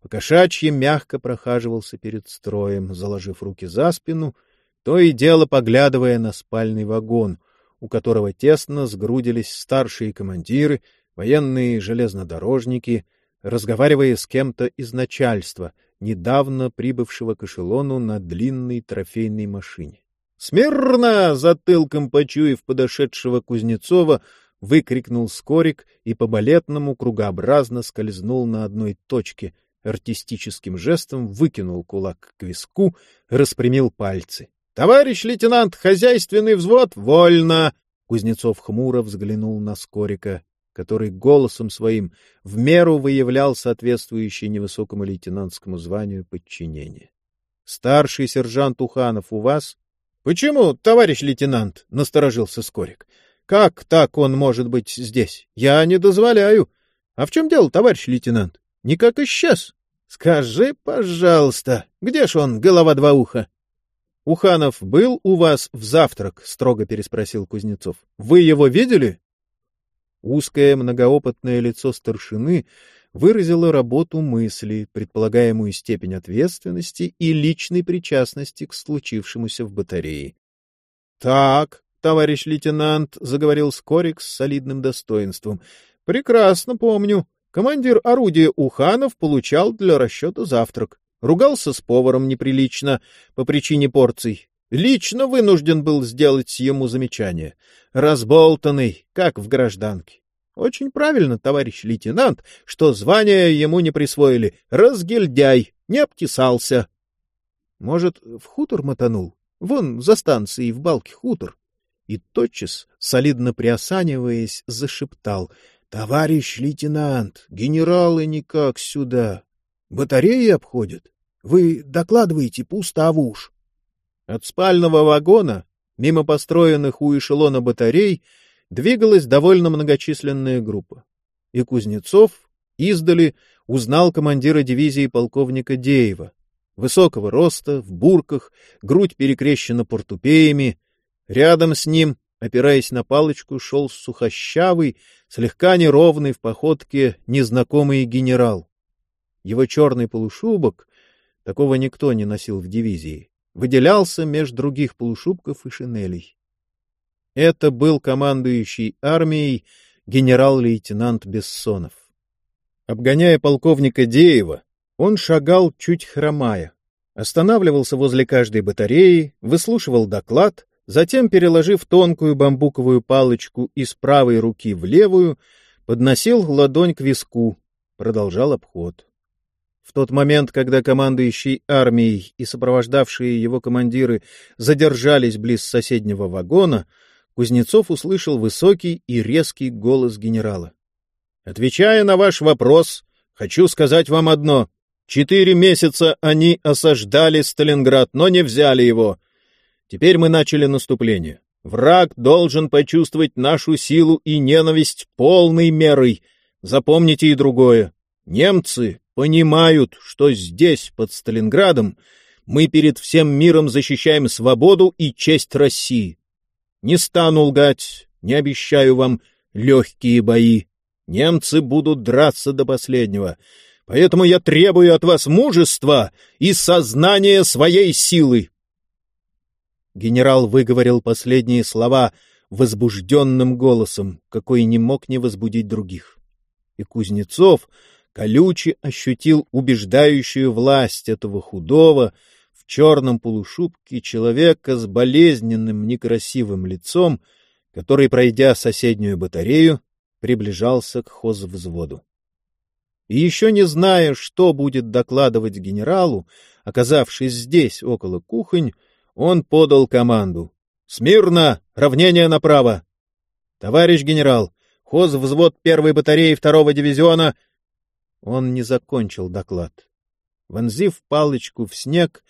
покошачьи мягко прохаживался перед строем, заложив руки за спину, то и дело поглядывая на спальный вагон, у которого тесно сгрудились старшие командиры, военные железнодорожники, разговаривая с кем-то из начальства, недавно прибывшего к эшелону на длинной трофейной машине. «Смирно!» — затылком почуяв подошедшего Кузнецова, выкрикнул Скорик и по-балетному кругообразно скользнул на одной точке, артистическим жестом выкинул кулак к виску, распрямил пальцы. — Товарищ лейтенант, хозяйственный взвод, вольно! Кузнецов хмуро взглянул на Скорика, который голосом своим в меру выявлял соответствующее невысокому лейтенантскому званию подчинение. — Старший сержант Уханов у вас? — Почему, товарищ лейтенант? — насторожился Скорик. — Как так он может быть здесь? Я не дозволяю. А в чем дело, товарищ лейтенант? Никак исчез. Скажи, пожалуйста, где ж он, голова два уха? — Уханов был у вас в завтрак? — строго переспросил Кузнецов. — Вы его видели? Узкое многоопытное лицо старшины выразило работу мысли, предполагаемую степень ответственности и личной причастности к случившемуся в батарее. — Так, товарищ лейтенант, — заговорил Скорик с солидным достоинством, — прекрасно помню. Командир орудия Уханов получал для расчета завтрак. Ругался с поваром неприлично по причине порций. Лично вынужден был сделать ему замечание. Разболтанный, как в гражданке. Очень правильно, товарищ лейтенант, что звание ему не присвоили. Разгильдяй, не обтесался. Может, в хутор мотанул? Вон, за станцией в балке хутор. И тотчас, солидно приосаниваясь, зашептал. — Товарищ лейтенант, генералы никак сюда. Батареи обходят. Вы докладываете пусто а уж. От спального вагона, мимо построенных у эшелона батарей, двигалась довольно многочисленная группа. И Кузнецов издали узнал командира дивизии полковника Деева, высокого роста, в бурках, грудь перекрещена портупеями. Рядом с ним, опираясь на палочку, шел сухощавый, слегка неровный в походке незнакомый генерал. Его черный полушубок, такого никто не носил в дивизии, выделялся между других полушубков и шинелей. Это был командующий армией генерал-лейтенант Бессонов. Обгоняя полковника Деева, он шагал чуть хромая, останавливался возле каждой батареи, выслушивал доклад, затем, переложив тонкую бамбуковую палочку из правой руки в левую, подносил ладонь к виску, продолжал обход. В тот момент, когда командующий армией и сопровождавшие его командиры задержались близ соседнего вагона, Кузнецов услышал высокий и резкий голос генерала. — Отвечая на ваш вопрос, хочу сказать вам одно. Четыре месяца они осаждали Сталинград, но не взяли его. Теперь мы начали наступление. Враг должен почувствовать нашу силу и ненависть полной мерой. Запомните и другое. Немцы понимают, что здесь, под Сталинградом, мы перед всем миром защищаем свободу и честь России. Не стану лгать, не обещаю вам легкие бои. Немцы будут драться до последнего. Поэтому я требую от вас мужества и сознания своей силы. Генерал выговорил последние слова возбужденным голосом, какой не мог не возбудить других. И Кузнецов, колюче ощутил убеждающую власть этого худого, черном полушубке человека с болезненным некрасивым лицом, который, пройдя соседнюю батарею, приближался к хозвзводу. И еще не зная, что будет докладывать генералу, оказавшись здесь, около кухонь, он подал команду. «Смирно! Равнение направо!» «Товарищ генерал, хозвзвод первой батареи второго дивизиона он не закончил доклад. Вонзив палочку в снег,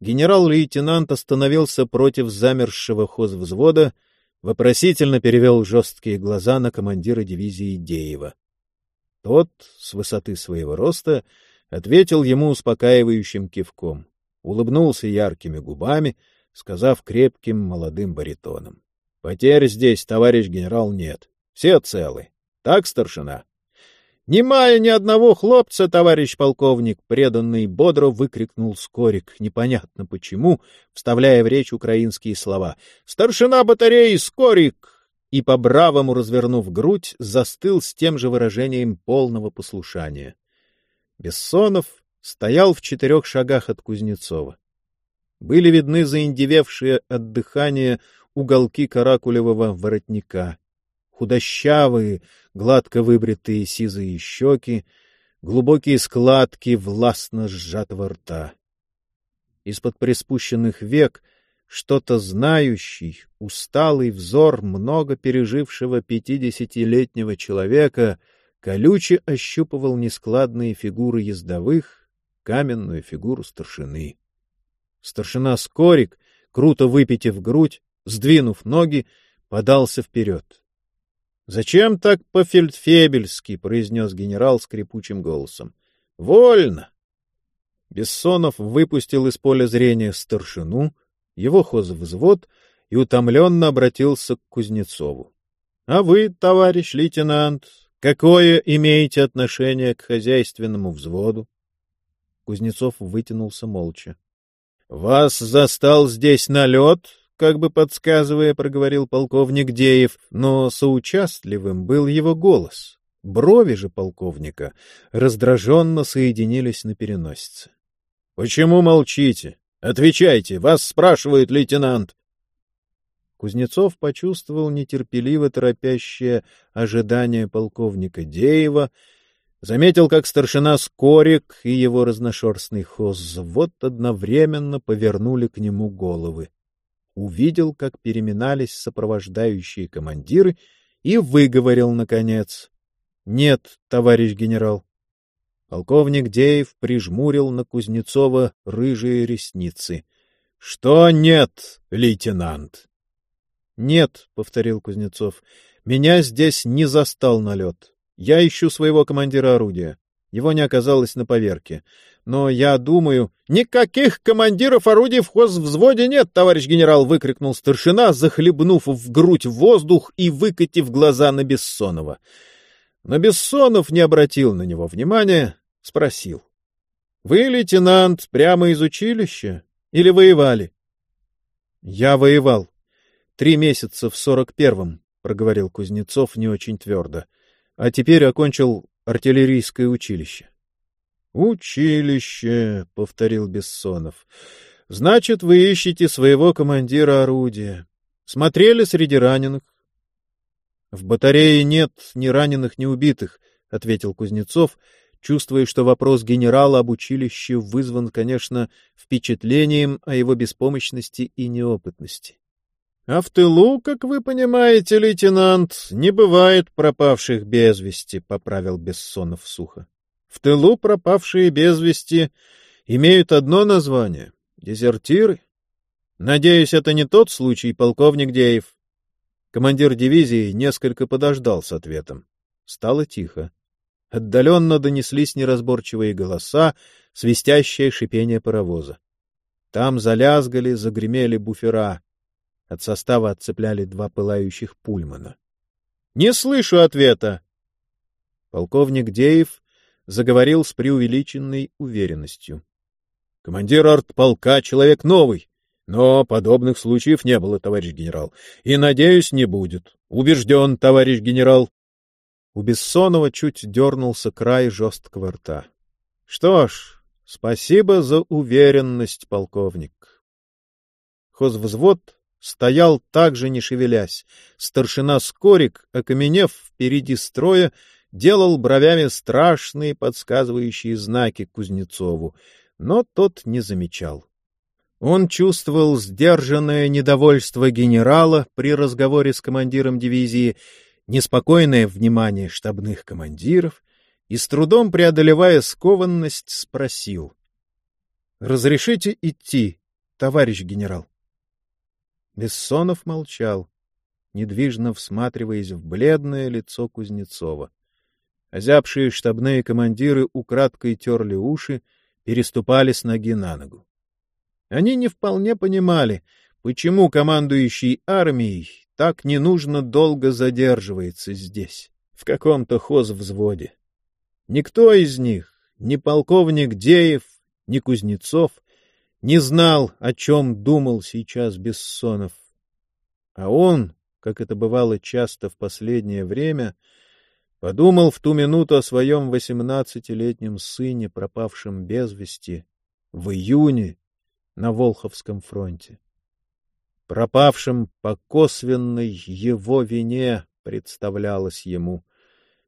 генерал-лейтенант остановился против замерзшего хозвзвода, вопросительно перевел жесткие глаза на командира дивизии Деева. Тот, с высоты своего роста, ответил ему успокаивающим кивком, улыбнулся яркими губами, сказав крепким молодым баритоном. — Потерь здесь, товарищ генерал, нет. Все целы. Так, старшина? Не мая ни одного хлопца, товарищ полковник, преданный бодро выкрикнул Скорик, непонятно почему, вставляя в речь украинские слова. «Старшина батареи Скорик!» И, по-бравому развернув грудь, застыл с тем же выражением полного послушания. Бессонов стоял в четырех шагах от Кузнецова. Были видны заиндевевшие от дыхания уголки каракулевого воротника худощавые, гладко выбритые сизые щеки, глубокие складки властно сжатого рта. Из-под приспущенных век что-то знающий, усталый взор много пережившего пятидесятилетнего человека колюче ощупывал нескладные фигуры ездовых, каменную фигуру старшины. Старшина Скорик, круто выпитив грудь, сдвинув ноги, подался вперед. — Зачем так по-фельдфебельски? — произнес генерал скрипучим голосом. — Вольно! Бессонов выпустил из поля зрения старшину, его хозвзвод и утомленно обратился к Кузнецову. — А вы, товарищ лейтенант, какое имеете отношение к хозяйственному взводу? Кузнецов вытянулся молча. — Вас застал здесь налет, как бы подсказывая, проговорил полковник Деев, но соучастливым был его голос. Брови же полковника раздраженно соединились на переносице. — Почему молчите? Отвечайте, вас спрашивает лейтенант. Кузнецов почувствовал нетерпеливо торопящее ожидание полковника Деева Заметил, как старшина Скорик и его разношерстный хозвод одновременно повернули к нему головы. Увидел, как переминались сопровождающие командиры, и выговорил, наконец. — Нет, товарищ генерал. Полковник Деев прижмурил на Кузнецова рыжие ресницы. — Что нет, лейтенант? — Нет, — повторил Кузнецов, — меня здесь не застал налет. Я ищу своего командира орудия. Его не оказалось на поверке. Но я думаю... — Никаких командиров орудий в хозвзводе нет, товарищ генерал! — выкрикнул старшина, захлебнув в грудь воздух и выкатив глаза на Бессонова. Но Бессонов не обратил на него внимания, спросил. — Вы, лейтенант, прямо из училища? Или воевали? — Я воевал. Три месяца в сорок первом, — проговорил Кузнецов не очень твердо. — а теперь окончил артиллерийское училище. — Училище, — повторил Бессонов. — Значит, вы ищете своего командира орудия. Смотрели среди раненых? — В батарее нет ни раненых, ни убитых, — ответил Кузнецов, чувствуя, что вопрос генерала об училище вызван, конечно, впечатлением о его беспомощности и неопытности. А в тылу, как вы понимаете, лейтенант, не бывает пропавших без вести, — поправил Бессонов сухо. В тылу пропавшие без вести имеют одно название — дезертиры. Надеюсь, это не тот случай, полковник Деев. Командир дивизии несколько подождал с ответом. Стало тихо. Отдаленно донеслись неразборчивые голоса, свистящее шипение паровоза. Там залязгали, загремели буфера — от состава отцепляли два пылающих пульмана. — Не слышу ответа! Полковник Деев заговорил с преувеличенной уверенностью. — Командир артполка — человек новый, но подобных случаев не было, товарищ генерал, и, надеюсь, не будет. Убежден, товарищ генерал. У Бессонова чуть дернулся край жесткого рта. — Что ж, спасибо за уверенность, полковник. Хозвзвод стоял также не шевелясь. Старшина Скорик, окаменев впереди строя, делал бровями страшные подсказывающие знаки Кузнецову, но тот не замечал. Он чувствовал сдержанное недовольство генерала при разговоре с командиром дивизии, неспокойное внимание штабных командиров и, с трудом преодолевая скованность, спросил. — Разрешите идти, товарищ генерал? Бессонов молчал, недвижно всматриваясь в бледное лицо Кузнецова. Озябшие штабные командиры украдкой терли уши, переступали с ноги на ногу. Они не вполне понимали, почему командующий армией так ненужно долго задерживается здесь, в каком-то хозвзводе. Никто из них, ни полковник Деев, ни Кузнецов, не знал, о чем думал сейчас Бессонов. А он, как это бывало часто в последнее время, подумал в ту минуту о своем восемнадцатилетнем сыне, пропавшем без вести, в июне на Волховском фронте. Пропавшим по косвенной его вине представлялось ему,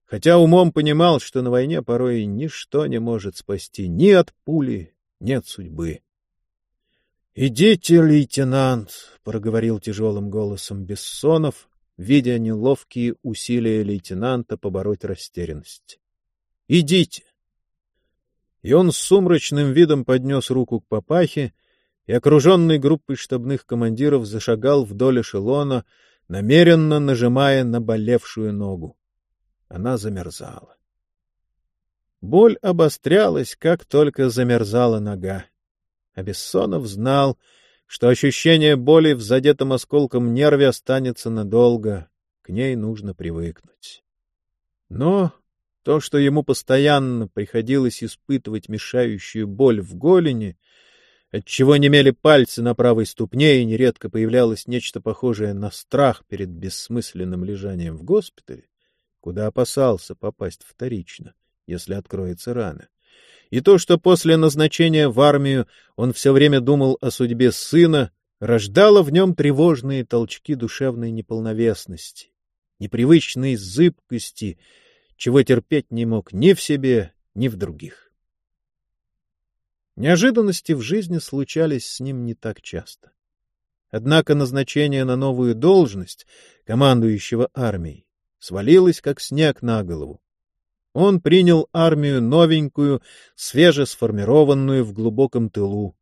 хотя умом понимал, что на войне порой ничто не может спасти ни от пули, ни от судьбы. — Идите, лейтенант, — проговорил тяжелым голосом Бессонов, видя неловкие усилия лейтенанта побороть растерянность. — Идите. И он с сумрачным видом поднес руку к папахе и, окруженный группой штабных командиров, зашагал вдоль эшелона, намеренно нажимая на болевшую ногу. Она замерзала. Боль обострялась, как только замерзала нога. А Бессонов знал, что ощущение боли в задетом осколком нерве останется надолго, к ней нужно привыкнуть. Но то, что ему постоянно приходилось испытывать мешающую боль в голени, отчего немели пальцы на правой ступне и нередко появлялось нечто похожее на страх перед бессмысленным лежанием в госпитале, куда опасался попасть вторично, если откроется рана. И то, что после назначения в армию он все время думал о судьбе сына, рождало в нем тревожные толчки душевной неполновесности, непривычной зыбкости, чего терпеть не мог ни в себе, ни в других. Неожиданности в жизни случались с ним не так часто. Однако назначение на новую должность командующего армией свалилось как снег на голову. Он принял армию новенькую, свежесформированную в глубоком тылу.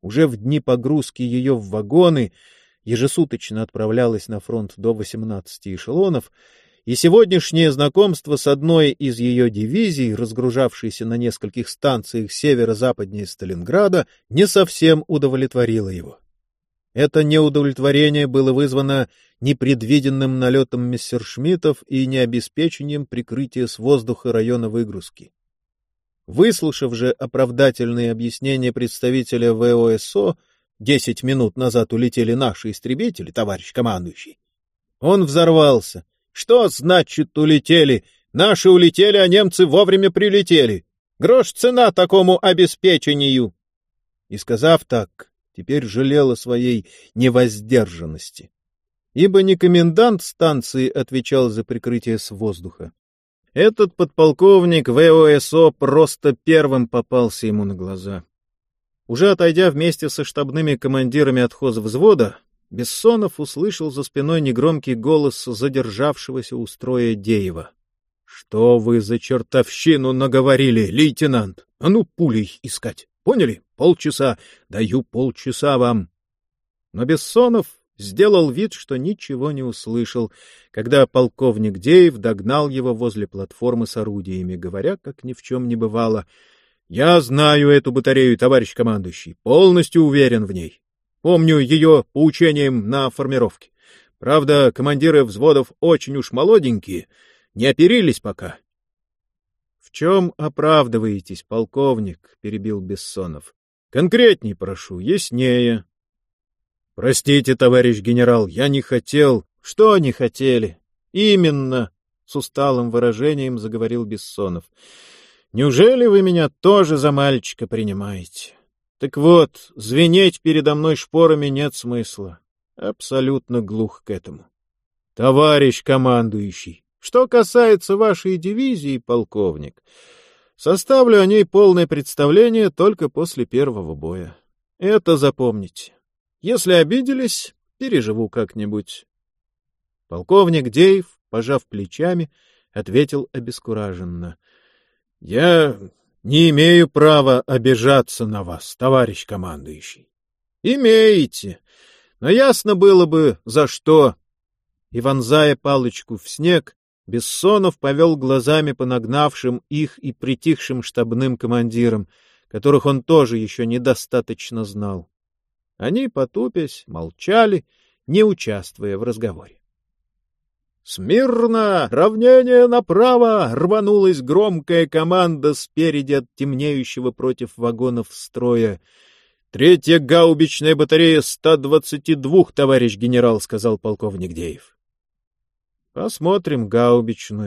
Уже в дни погрузки ее в вагоны ежесуточно отправлялась на фронт до 18 эшелонов, и сегодняшнее знакомство с одной из ее дивизий, разгружавшейся на нескольких станциях северо-западнее Сталинграда, не совсем удовлетворило его. Это неудовлетворение было вызвано непредвиденным налетом мессершмиттов и необеспечением прикрытия с воздуха района выгрузки. Выслушав же оправдательные объяснения представителя ВОСО, десять минут назад улетели наши истребители, товарищ командующий, он взорвался — что значит улетели? Наши улетели, а немцы вовремя прилетели. Грош цена такому обеспечению. И сказав так, теперь жалел о своей невоздержанности. Ибо не комендант станции отвечал за прикрытие с воздуха. Этот подполковник ВОСО просто первым попался ему на глаза. Уже отойдя вместе со штабными командирами от взвода, Бессонов услышал за спиной негромкий голос задержавшегося у строя Деева. — Что вы за чертовщину наговорили, лейтенант? А ну, пулей искать. Поняли? Полчаса. Даю полчаса вам. Но Бессонов сделал вид, что ничего не услышал, когда полковник Деев догнал его возле платформы с орудиями, говоря, как ни в чем не бывало. — Я знаю эту батарею, товарищ командующий, полностью уверен в ней. Помню ее по учениям на формировке. Правда, командиры взводов очень уж молоденькие, не оперились пока. — В чем оправдываетесь, полковник? — перебил Бессонов. — Конкретней прошу, яснее. — Простите, товарищ генерал, я не хотел... — Что не хотели? — Именно, — с усталым выражением заговорил Бессонов. — Неужели вы меня тоже за мальчика принимаете? Так вот, звенеть передо мной шпорами нет смысла. Абсолютно глух к этому. Товарищ командующий, что касается вашей дивизии, полковник, составлю о ней полное представление только после первого боя. Это запомните. Если обиделись, переживу как-нибудь. Полковник Деев, пожав плечами, ответил обескураженно. — Я не имею права обижаться на вас, товарищ командующий. Имеете. Но ясно было бы, за что. И, вонзая палочку в снег, Бессонов повел глазами по нагнавшим их и притихшим штабным командирам, которых он тоже еще недостаточно знал. Они, потупясь, молчали, не участвуя в разговоре. «Смирно! Равнение направо!» — рванулась громкая команда спереди от темнеющего против вагонов строя. «Третья гаубичная батарея 122, товарищ генерал», — сказал полковник Деев. «Посмотрим гаубичную»,